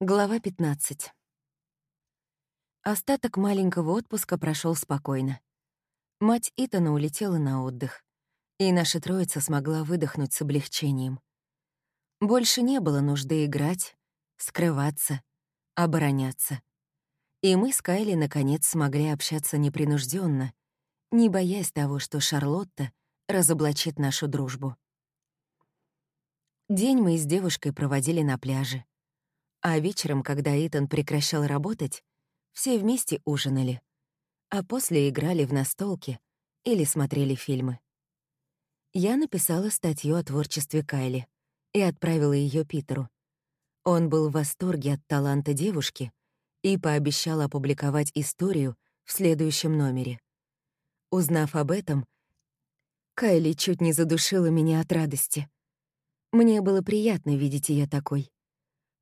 Глава 15. Остаток маленького отпуска прошел спокойно. Мать Итана улетела на отдых, и наша троица смогла выдохнуть с облегчением. Больше не было нужды играть, скрываться, обороняться. И мы с Кайли наконец смогли общаться непринужденно, не боясь того, что Шарлотта разоблачит нашу дружбу. День мы с девушкой проводили на пляже. А вечером, когда Итан прекращал работать, все вместе ужинали, а после играли в настолки или смотрели фильмы. Я написала статью о творчестве Кайли и отправила ее Питеру. Он был в восторге от таланта девушки и пообещал опубликовать историю в следующем номере. Узнав об этом, Кайли чуть не задушила меня от радости. Мне было приятно видеть ее такой.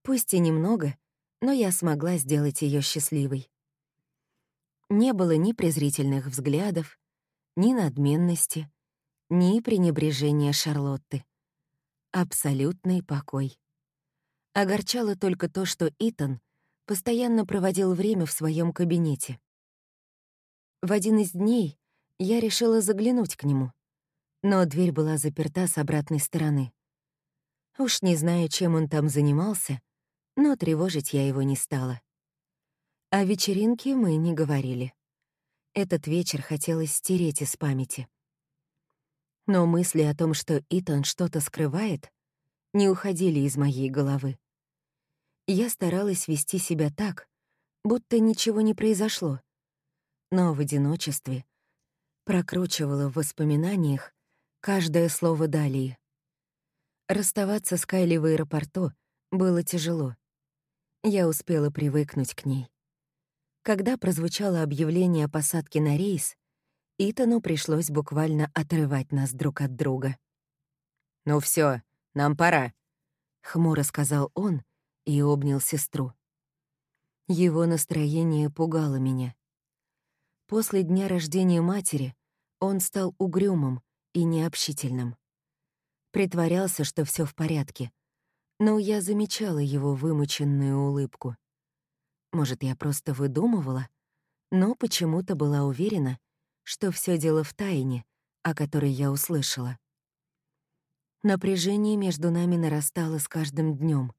Пусть и немного, но я смогла сделать ее счастливой. Не было ни презрительных взглядов, ни надменности, ни пренебрежения Шарлотты. Абсолютный покой. Огорчало только то, что Итан постоянно проводил время в своем кабинете. В один из дней я решила заглянуть к нему, но дверь была заперта с обратной стороны. Уж не знаю, чем он там занимался, но тревожить я его не стала. О вечеринке мы не говорили. Этот вечер хотелось стереть из памяти. Но мысли о том, что Итан что-то скрывает, не уходили из моей головы. Я старалась вести себя так, будто ничего не произошло. Но в одиночестве прокручивала в воспоминаниях каждое слово Далии. Расставаться с Кайли в аэропорту было тяжело. Я успела привыкнуть к ней. Когда прозвучало объявление о посадке на рейс, Итану пришлось буквально отрывать нас друг от друга. «Ну все, нам пора», — хмуро сказал он и обнял сестру. Его настроение пугало меня. После дня рождения матери он стал угрюмым и необщительным. Притворялся, что все в порядке, но я замечала его вымученную улыбку. Может, я просто выдумывала, но почему-то была уверена, что все дело в тайне, о которой я услышала. Напряжение между нами нарастало с каждым днем.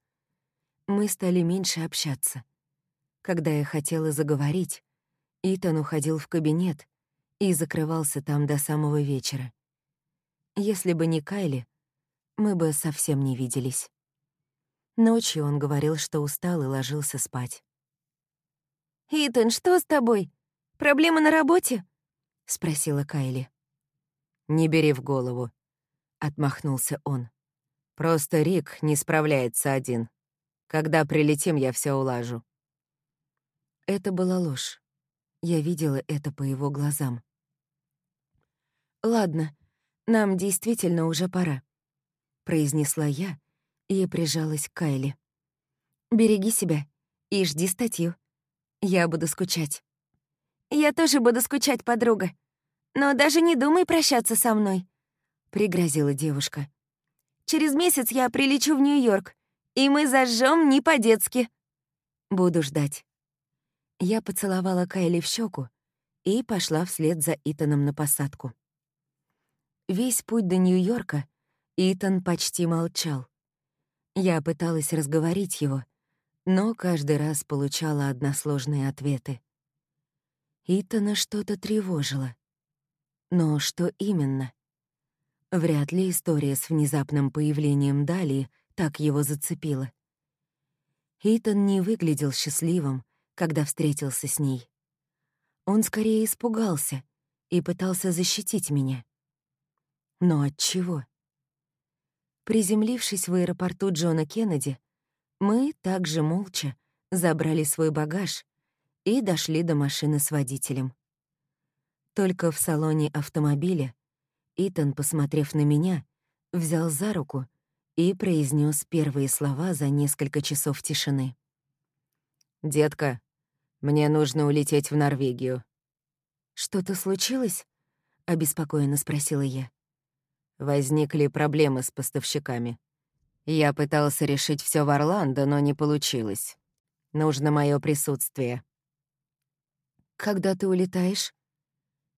Мы стали меньше общаться. Когда я хотела заговорить, Итан уходил в кабинет и закрывался там до самого вечера. Если бы не Кайли, мы бы совсем не виделись. Ночью он говорил, что устал и ложился спать. «Итан, что с тобой? Проблемы на работе?» — спросила Кайли. «Не бери в голову», — отмахнулся он. «Просто Рик не справляется один. Когда прилетим, я все улажу». Это была ложь. Я видела это по его глазам. «Ладно, нам действительно уже пора», — произнесла я, и прижалась к Кайли. «Береги себя и жди статью. Я буду скучать». «Я тоже буду скучать, подруга. Но даже не думай прощаться со мной», — пригрозила девушка. «Через месяц я прилечу в Нью-Йорк, и мы зажжем не по-детски». «Буду ждать». Я поцеловала Кайли в щеку и пошла вслед за Итаном на посадку. Весь путь до Нью-Йорка Итан почти молчал. Я пыталась разговорить его, но каждый раз получала односложные ответы. Итана что-то тревожило. Но что именно? Вряд ли история с внезапным появлением Далии так его зацепила. Итан не выглядел счастливым, когда встретился с ней. Он скорее испугался и пытался защитить меня. Но от чего? Приземлившись в аэропорту Джона Кеннеди, мы также молча забрали свой багаж и дошли до машины с водителем. Только в салоне автомобиля Итан, посмотрев на меня, взял за руку и произнес первые слова за несколько часов тишины. «Детка, мне нужно улететь в Норвегию». «Что-то случилось?» — обеспокоенно спросила я. Возникли проблемы с поставщиками. Я пытался решить все в Орландо, но не получилось. Нужно мое присутствие. Когда ты улетаешь?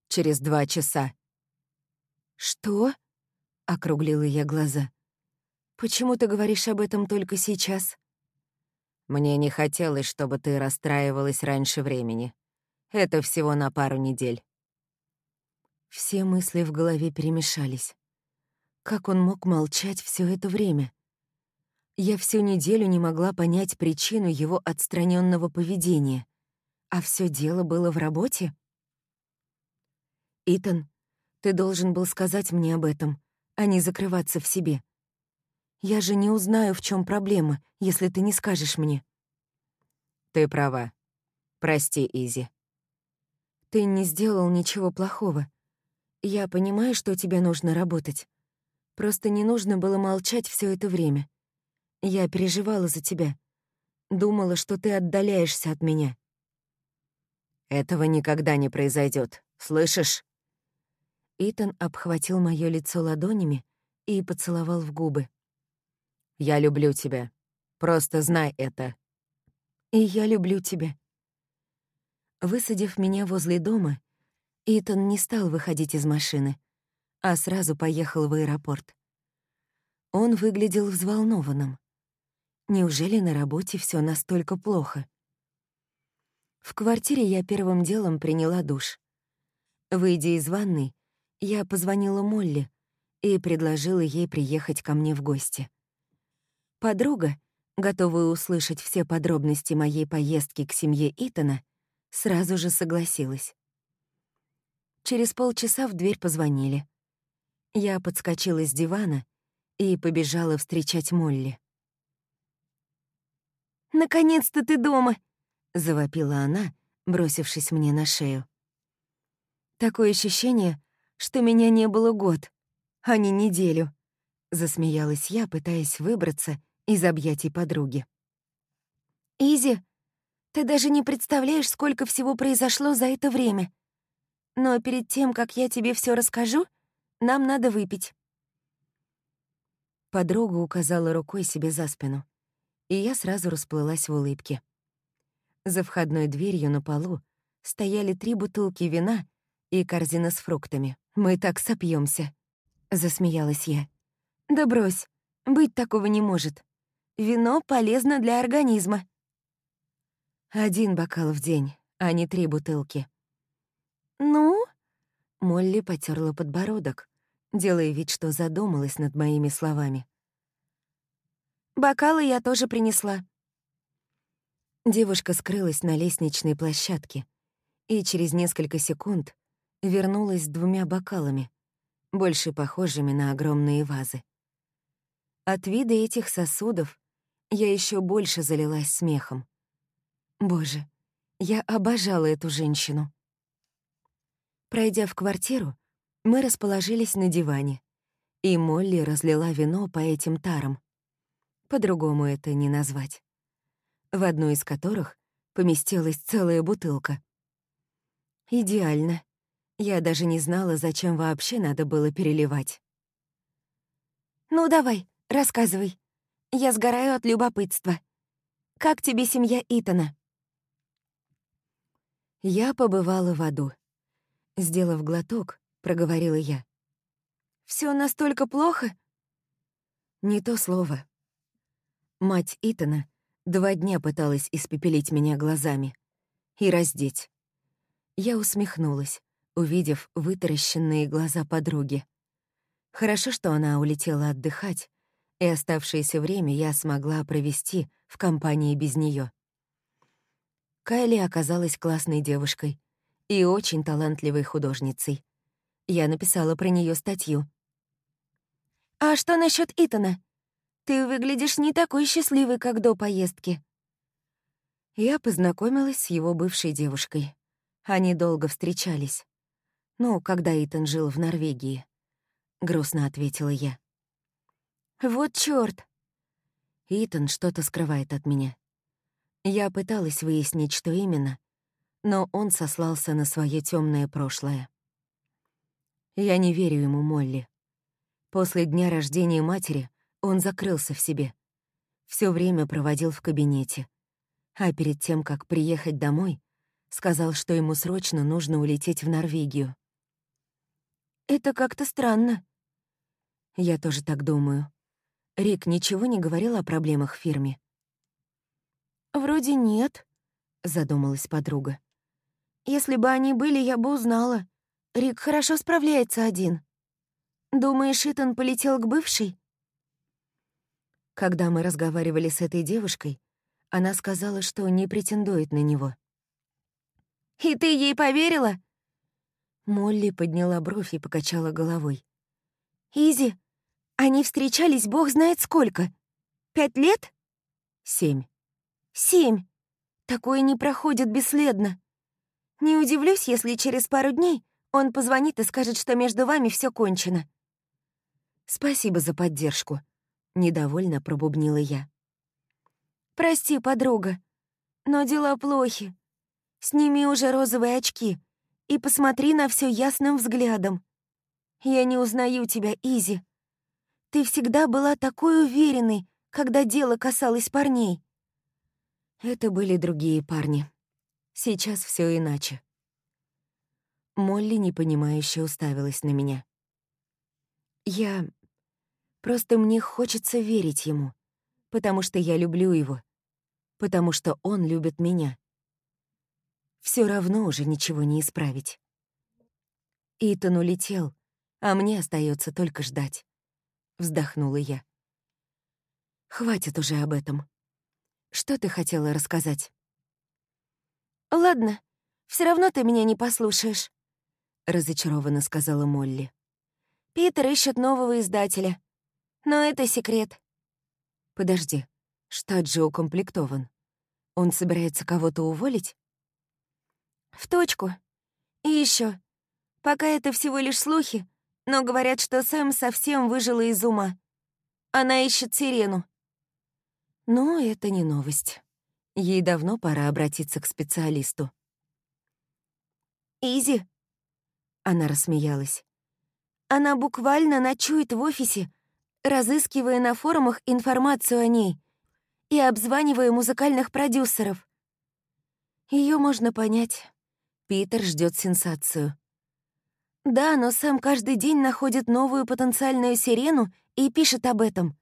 Через два часа. Что? Округлила я глаза. Почему ты говоришь об этом только сейчас? Мне не хотелось, чтобы ты расстраивалась раньше времени. Это всего на пару недель. Все мысли в голове перемешались. Как он мог молчать все это время? Я всю неделю не могла понять причину его отстраненного поведения. А все дело было в работе? Итан, ты должен был сказать мне об этом, а не закрываться в себе. Я же не узнаю, в чем проблема, если ты не скажешь мне. Ты права. Прости, Изи. Ты не сделал ничего плохого. Я понимаю, что тебе нужно работать. Просто не нужно было молчать все это время. Я переживала за тебя. Думала, что ты отдаляешься от меня. Этого никогда не произойдет, слышишь? Итан обхватил мое лицо ладонями и поцеловал в губы. «Я люблю тебя. Просто знай это». «И я люблю тебя». Высадив меня возле дома, Итан не стал выходить из машины, а сразу поехал в аэропорт. Он выглядел взволнованным. Неужели на работе все настолько плохо? В квартире я первым делом приняла душ. Выйдя из ванной, я позвонила Молли и предложила ей приехать ко мне в гости. Подруга, готовая услышать все подробности моей поездки к семье Итана, сразу же согласилась. Через полчаса в дверь позвонили. Я подскочила с дивана и побежала встречать Молли. «Наконец-то ты дома!» — завопила она, бросившись мне на шею. «Такое ощущение, что меня не было год, а не неделю», — засмеялась я, пытаясь выбраться из объятий подруги. «Изи, ты даже не представляешь, сколько всего произошло за это время. Но перед тем, как я тебе все расскажу, нам надо выпить». Подруга указала рукой себе за спину и я сразу расплылась в улыбке. За входной дверью на полу стояли три бутылки вина и корзина с фруктами. «Мы так сопьемся, засмеялась я. «Да брось, быть такого не может. Вино полезно для организма». Один бокал в день, а не три бутылки. «Ну?» — Молли потерла подбородок, делая вид, что задумалась над моими словами. Бокалы я тоже принесла». Девушка скрылась на лестничной площадке и через несколько секунд вернулась с двумя бокалами, больше похожими на огромные вазы. От вида этих сосудов я еще больше залилась смехом. Боже, я обожала эту женщину. Пройдя в квартиру, мы расположились на диване, и Молли разлила вино по этим тарам по-другому это не назвать, в одну из которых поместилась целая бутылка. Идеально. Я даже не знала, зачем вообще надо было переливать. «Ну давай, рассказывай. Я сгораю от любопытства. Как тебе семья Итана?» Я побывала в аду. Сделав глоток, проговорила я. Все настолько плохо?» Не то слово. Мать Итана два дня пыталась испепелить меня глазами и раздеть. Я усмехнулась, увидев вытаращенные глаза подруги. Хорошо, что она улетела отдыхать, и оставшееся время я смогла провести в компании без нее. Кайли оказалась классной девушкой и очень талантливой художницей. Я написала про нее статью. «А что насчет Итана?» Ты выглядишь не такой счастливый, как до поездки». Я познакомилась с его бывшей девушкой. Они долго встречались. Ну, когда Итан жил в Норвегии. Грустно ответила я. «Вот чёрт!» Итан что-то скрывает от меня. Я пыталась выяснить, что именно, но он сослался на свое темное прошлое. Я не верю ему, Молли. После дня рождения матери он закрылся в себе. Всё время проводил в кабинете. А перед тем, как приехать домой, сказал, что ему срочно нужно улететь в Норвегию. «Это как-то странно». Я тоже так думаю. Рик ничего не говорил о проблемах в фирме. «Вроде нет», — задумалась подруга. «Если бы они были, я бы узнала. Рик хорошо справляется один. Думаешь, Итан полетел к бывшей?» Когда мы разговаривали с этой девушкой, она сказала, что не претендует на него. «И ты ей поверила?» Молли подняла бровь и покачала головой. «Изи, они встречались бог знает сколько. Пять лет?» «Семь». «Семь. Такое не проходит бесследно. Не удивлюсь, если через пару дней он позвонит и скажет, что между вами все кончено». «Спасибо за поддержку», — недовольно пробубнила я. «Прости, подруга, но дела плохи. Сними уже розовые очки и посмотри на все ясным взглядом. Я не узнаю тебя, Изи. Ты всегда была такой уверенной, когда дело касалось парней. Это были другие парни. Сейчас все иначе. Молли непонимающе уставилась на меня. Я... Просто мне хочется верить ему, потому что я люблю его, потому что он любит меня. Все равно уже ничего не исправить. Итан улетел, а мне остается только ждать. Вздохнула я. Хватит уже об этом. Что ты хотела рассказать? Ладно, все равно ты меня не послушаешь, разочарованно сказала Молли. Питер ищет нового издателя. Но это секрет. Подожди, штат же укомплектован. Он собирается кого-то уволить? В точку. И еще. Пока это всего лишь слухи, но говорят, что Сэм совсем выжила из ума. Она ищет сирену. Ну, это не новость. Ей давно пора обратиться к специалисту. «Изи?» Она рассмеялась. «Она буквально ночует в офисе, разыскивая на форумах информацию о ней и обзванивая музыкальных продюсеров. Ее можно понять. Питер ждет сенсацию. Да, но Сэм каждый день находит новую потенциальную сирену и пишет об этом.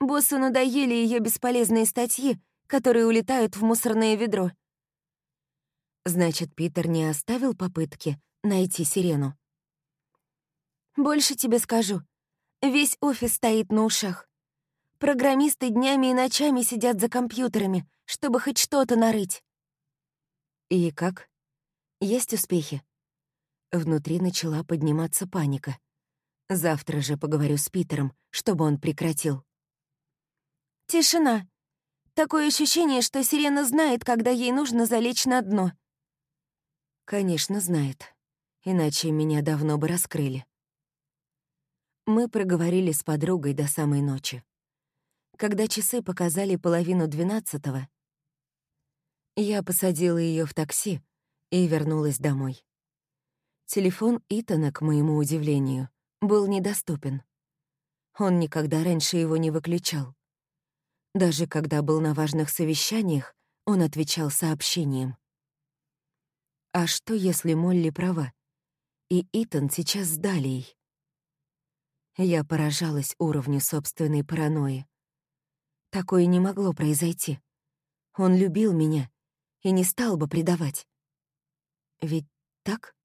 Боссу надоели ее бесполезные статьи, которые улетают в мусорное ведро. Значит, Питер не оставил попытки найти сирену? Больше тебе скажу. Весь офис стоит на ушах. Программисты днями и ночами сидят за компьютерами, чтобы хоть что-то нарыть. И как? Есть успехи? Внутри начала подниматься паника. Завтра же поговорю с Питером, чтобы он прекратил. Тишина. Такое ощущение, что сирена знает, когда ей нужно залечь на дно. Конечно, знает. Иначе меня давно бы раскрыли. Мы проговорили с подругой до самой ночи. Когда часы показали половину двенадцатого, я посадила ее в такси, и вернулась домой. Телефон Итана, к моему удивлению, был недоступен. Он никогда раньше его не выключал. Даже когда был на важных совещаниях, он отвечал сообщением. А что, если Молли права, и Итан сейчас с Далией? Я поражалась уровню собственной паранойи. Такое не могло произойти. Он любил меня и не стал бы предавать. Ведь так?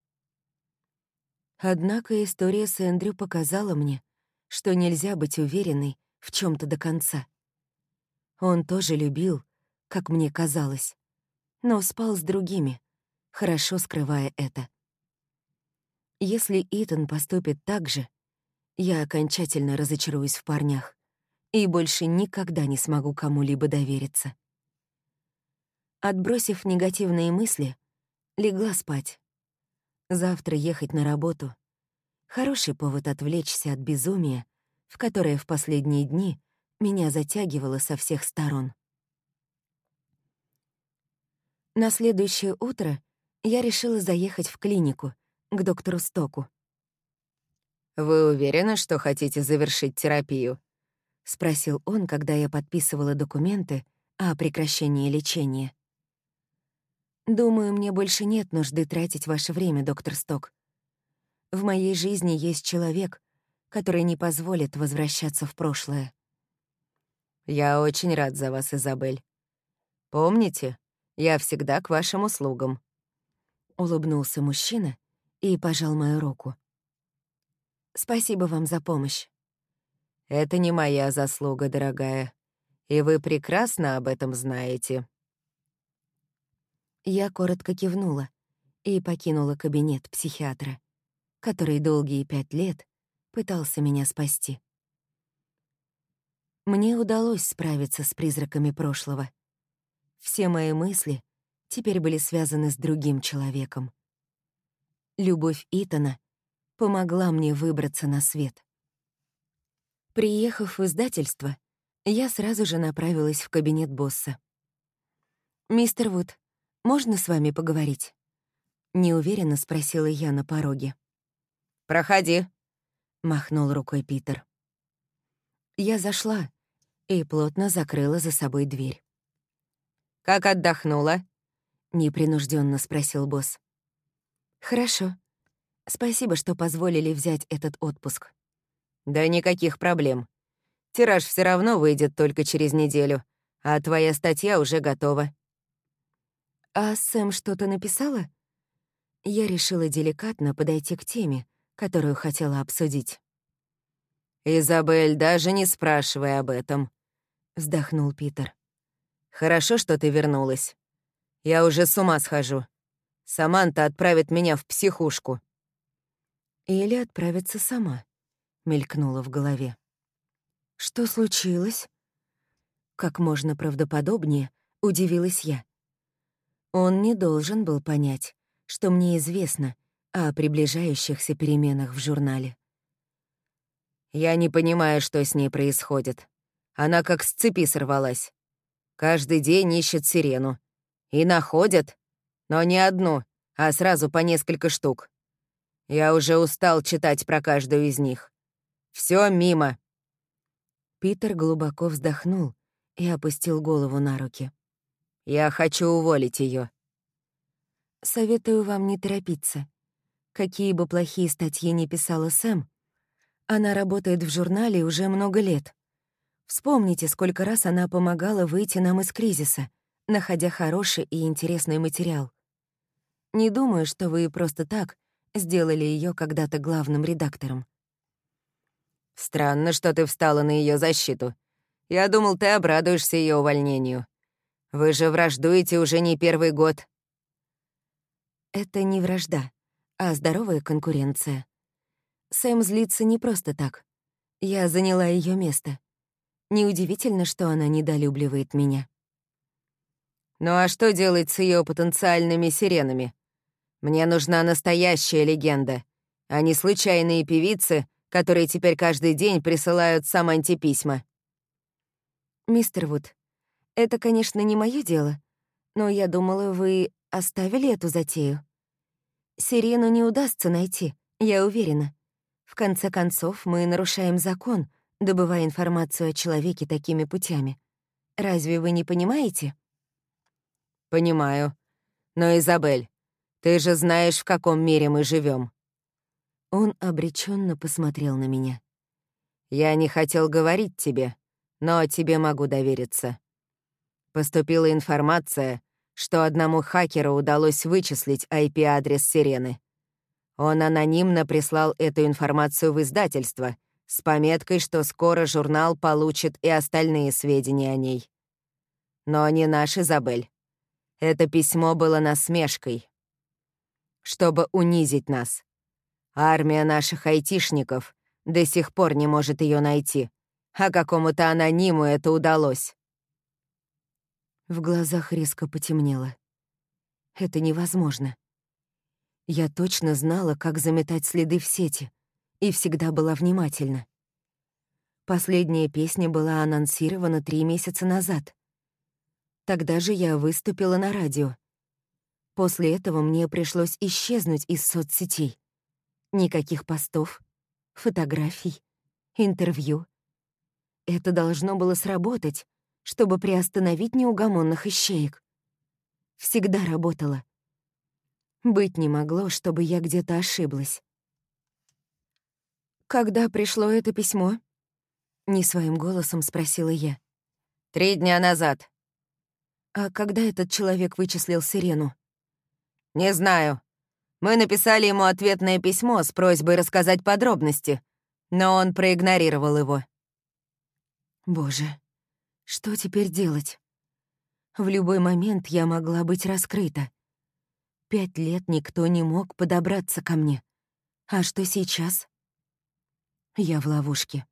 Однако история с Эндрю показала мне, что нельзя быть уверенной в чем то до конца. Он тоже любил, как мне казалось, но спал с другими, хорошо скрывая это. Если Итан поступит так же, я окончательно разочаруюсь в парнях и больше никогда не смогу кому-либо довериться. Отбросив негативные мысли, Легла спать. Завтра ехать на работу. Хороший повод отвлечься от безумия, в которое в последние дни меня затягивало со всех сторон. На следующее утро я решила заехать в клинику, к доктору Стоку. «Вы уверены, что хотите завершить терапию?» — спросил он, когда я подписывала документы, о прекращении лечения. Думаю, мне больше нет нужды тратить ваше время, доктор Сток. В моей жизни есть человек, который не позволит возвращаться в прошлое. Я очень рад за вас, Изабель. Помните, я всегда к вашим услугам. Улыбнулся мужчина и пожал мою руку. Спасибо вам за помощь. Это не моя заслуга, дорогая. И вы прекрасно об этом знаете. Я коротко кивнула и покинула кабинет психиатра, который долгие пять лет пытался меня спасти. Мне удалось справиться с призраками прошлого. Все мои мысли теперь были связаны с другим человеком. Любовь Итана помогла мне выбраться на свет. Приехав в издательство, я сразу же направилась в кабинет босса. «Мистер Вуд, можно с вами поговорить?» Неуверенно спросила я на пороге. «Проходи», — махнул рукой Питер. Я зашла и плотно закрыла за собой дверь. «Как отдохнула?» — непринужденно спросил босс. «Хорошо. Спасибо, что позволили взять этот отпуск». «Да никаких проблем. Тираж все равно выйдет только через неделю, а твоя статья уже готова». «А Сэм что-то написала?» Я решила деликатно подойти к теме, которую хотела обсудить. «Изабель, даже не спрашивай об этом», — вздохнул Питер. «Хорошо, что ты вернулась. Я уже с ума схожу. Саманта отправит меня в психушку». «Или отправится сама», — мелькнула в голове. «Что случилось?» Как можно правдоподобнее удивилась я. Он не должен был понять, что мне известно о приближающихся переменах в журнале. «Я не понимаю, что с ней происходит. Она как с цепи сорвалась. Каждый день ищет сирену. И находят, но не одну, а сразу по несколько штук. Я уже устал читать про каждую из них. Все мимо». Питер глубоко вздохнул и опустил голову на руки. «Я хочу уволить ее. «Советую вам не торопиться. Какие бы плохие статьи ни писала Сэм, она работает в журнале уже много лет. Вспомните, сколько раз она помогала выйти нам из кризиса, находя хороший и интересный материал. Не думаю, что вы просто так сделали ее когда-то главным редактором. Странно, что ты встала на ее защиту. Я думал, ты обрадуешься ее увольнению. Вы же враждуете уже не первый год. Это не вражда, а здоровая конкуренция. Сэм злится не просто так. Я заняла ее место. Неудивительно, что она недолюбливает меня. Ну а что делать с ее потенциальными сиренами? Мне нужна настоящая легенда, а не случайные певицы, которые теперь каждый день присылают сам антиписьма. Мистер Вуд, это, конечно, не мое дело, но я думала, вы оставили эту затею. Сирену не удастся найти, я уверена. В конце концов, мы нарушаем закон, добывая информацию о человеке такими путями. Разве вы не понимаете? Понимаю. Но, Изабель, ты же знаешь, в каком мире мы живем. Он обреченно посмотрел на меня. Я не хотел говорить тебе, но тебе могу довериться. Поступила информация, что одному хакеру удалось вычислить IP-адрес Сирены. Он анонимно прислал эту информацию в издательство с пометкой, что скоро журнал получит и остальные сведения о ней. Но не наш Изабель. Это письмо было насмешкой. Чтобы унизить нас. Армия наших айтишников до сих пор не может ее найти, а какому-то анониму это удалось. В глазах резко потемнело. Это невозможно. Я точно знала, как заметать следы в сети, и всегда была внимательна. Последняя песня была анонсирована три месяца назад. Тогда же я выступила на радио. После этого мне пришлось исчезнуть из соцсетей. Никаких постов, фотографий, интервью. Это должно было сработать, чтобы приостановить неугомонных ищеек. Всегда работала. Быть не могло, чтобы я где-то ошиблась. «Когда пришло это письмо?» — не своим голосом спросила я. «Три дня назад». «А когда этот человек вычислил сирену?» «Не знаю. Мы написали ему ответное письмо с просьбой рассказать подробности, но он проигнорировал его». «Боже, что теперь делать?» В любой момент я могла быть раскрыта. Пять лет никто не мог подобраться ко мне. А что сейчас? Я в ловушке.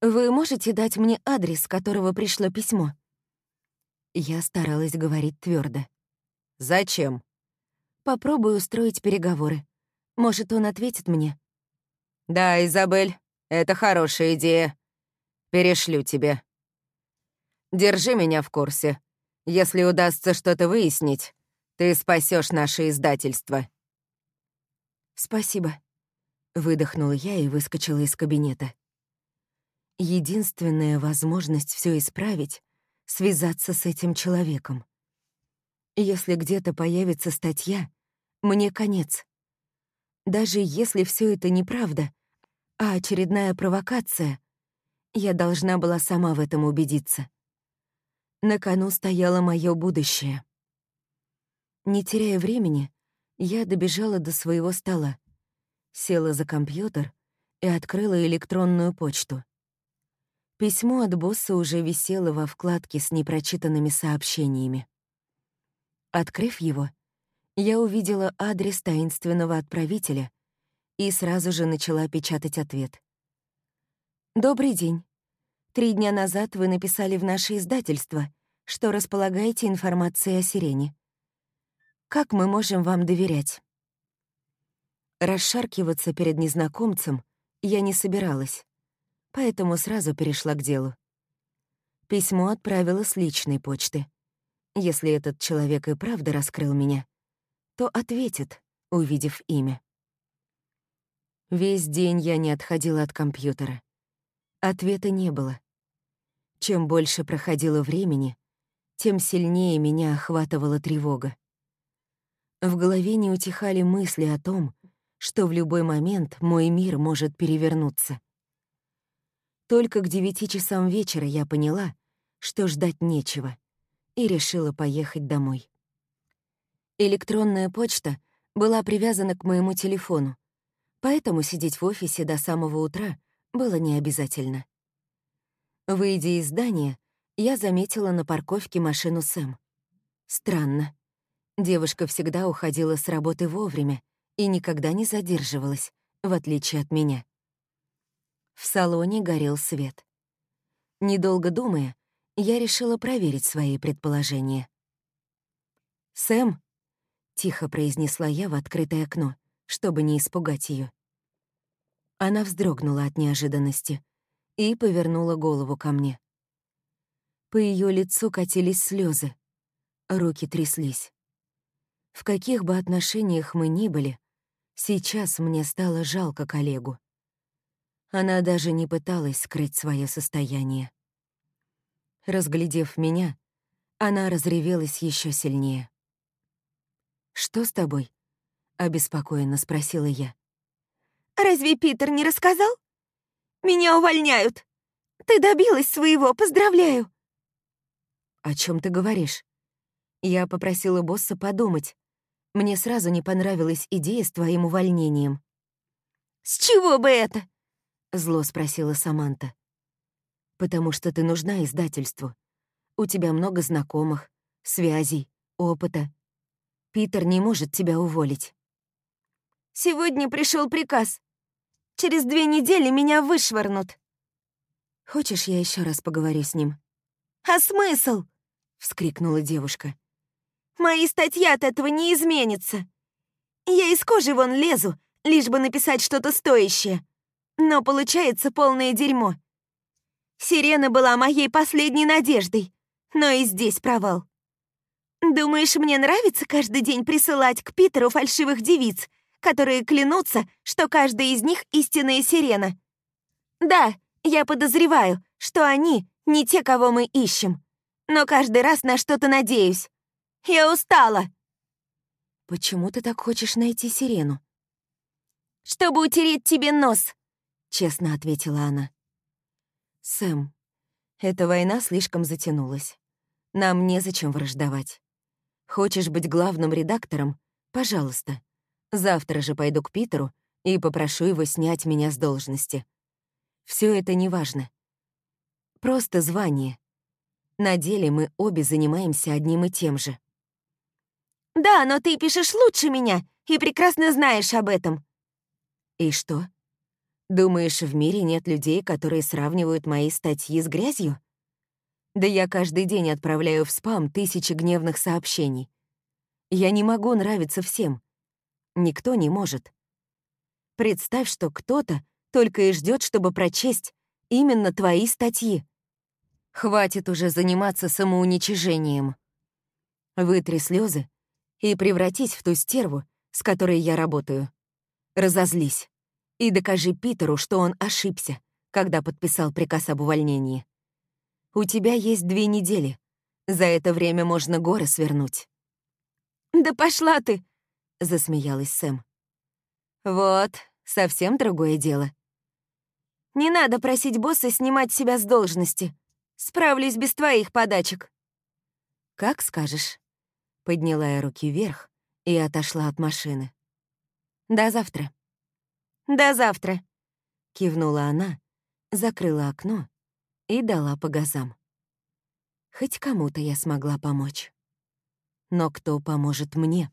«Вы можете дать мне адрес, с которого пришло письмо?» Я старалась говорить твердо. «Зачем?» «Попробую устроить переговоры. Может, он ответит мне?» «Да, Изабель, это хорошая идея. Перешлю тебе. Держи меня в курсе. Если удастся что-то выяснить, ты спасешь наше издательство». «Спасибо», — выдохнула я и выскочила из кабинета. Единственная возможность все исправить — связаться с этим человеком. Если где-то появится статья, мне конец. Даже если все это неправда, а очередная провокация, я должна была сама в этом убедиться. На кону стояло мое будущее. Не теряя времени, я добежала до своего стола, села за компьютер и открыла электронную почту. Письмо от босса уже висело во вкладке с непрочитанными сообщениями. Открыв его, я увидела адрес таинственного отправителя и сразу же начала печатать ответ. «Добрый день. Три дня назад вы написали в наше издательство, что располагаете информацией о сирене. Как мы можем вам доверять? Расшаркиваться перед незнакомцем я не собиралась, поэтому сразу перешла к делу. Письмо отправила с личной почты. Если этот человек и правда раскрыл меня, то ответит, увидев имя. Весь день я не отходила от компьютера. Ответа не было. Чем больше проходило времени, тем сильнее меня охватывала тревога. В голове не утихали мысли о том, что в любой момент мой мир может перевернуться. Только к девяти часам вечера я поняла, что ждать нечего, и решила поехать домой. Электронная почта была привязана к моему телефону, поэтому сидеть в офисе до самого утра было не обязательно. Выйдя из здания, я заметила на парковке машину Сэм. Странно. Девушка всегда уходила с работы вовремя и никогда не задерживалась, в отличие от меня. В салоне горел свет. Недолго думая, я решила проверить свои предположения. «Сэм», — тихо произнесла я в открытое окно, чтобы не испугать ее. Она вздрогнула от неожиданности и повернула голову ко мне. По ее лицу катились слезы, руки тряслись. В каких бы отношениях мы ни были, сейчас мне стало жалко коллегу. Она даже не пыталась скрыть свое состояние. Разглядев меня, она разревелась еще сильнее. «Что с тобой?» — обеспокоенно спросила я. «Разве Питер не рассказал? Меня увольняют. Ты добилась своего, поздравляю!» «О чем ты говоришь?» Я попросила босса подумать. Мне сразу не понравилась идея с твоим увольнением. «С чего бы это?» — зло спросила Саманта. «Потому что ты нужна издательству. У тебя много знакомых, связей, опыта. Питер не может тебя уволить». «Сегодня пришел приказ. Через две недели меня вышвырнут». «Хочешь, я еще раз поговорю с ним?» «А смысл?» — вскрикнула девушка. «Мои статьи от этого не изменятся. Я из кожи вон лезу, лишь бы написать что-то стоящее. Но получается полное дерьмо. Сирена была моей последней надеждой, но и здесь провал. Думаешь, мне нравится каждый день присылать к Питеру фальшивых девиц, которые клянутся, что каждая из них истинная сирена? Да, я подозреваю, что они Не те, кого мы ищем. Но каждый раз на что-то надеюсь. Я устала. Почему ты так хочешь найти сирену? Чтобы утереть тебе нос, честно ответила она. Сэм, эта война слишком затянулась. Нам незачем враждовать. Хочешь быть главным редактором? Пожалуйста. Завтра же пойду к Питеру и попрошу его снять меня с должности. Все это не важно. Просто звание. На деле мы обе занимаемся одним и тем же. «Да, но ты пишешь лучше меня и прекрасно знаешь об этом». «И что? Думаешь, в мире нет людей, которые сравнивают мои статьи с грязью? Да я каждый день отправляю в спам тысячи гневных сообщений. Я не могу нравиться всем. Никто не может. Представь, что кто-то только и ждет, чтобы прочесть именно твои статьи. Хватит уже заниматься самоуничижением. Вытри слезы и превратись в ту стерву, с которой я работаю. Разозлись и докажи Питеру, что он ошибся, когда подписал приказ об увольнении. У тебя есть две недели. За это время можно горы свернуть. «Да пошла ты!» — засмеялась Сэм. «Вот, совсем другое дело». «Не надо просить босса снимать себя с должности. Справлюсь без твоих подачек». «Как скажешь». Подняла я руки вверх и отошла от машины. «До завтра». «До завтра», — кивнула она, закрыла окно и дала по газам. Хоть кому-то я смогла помочь. Но кто поможет мне?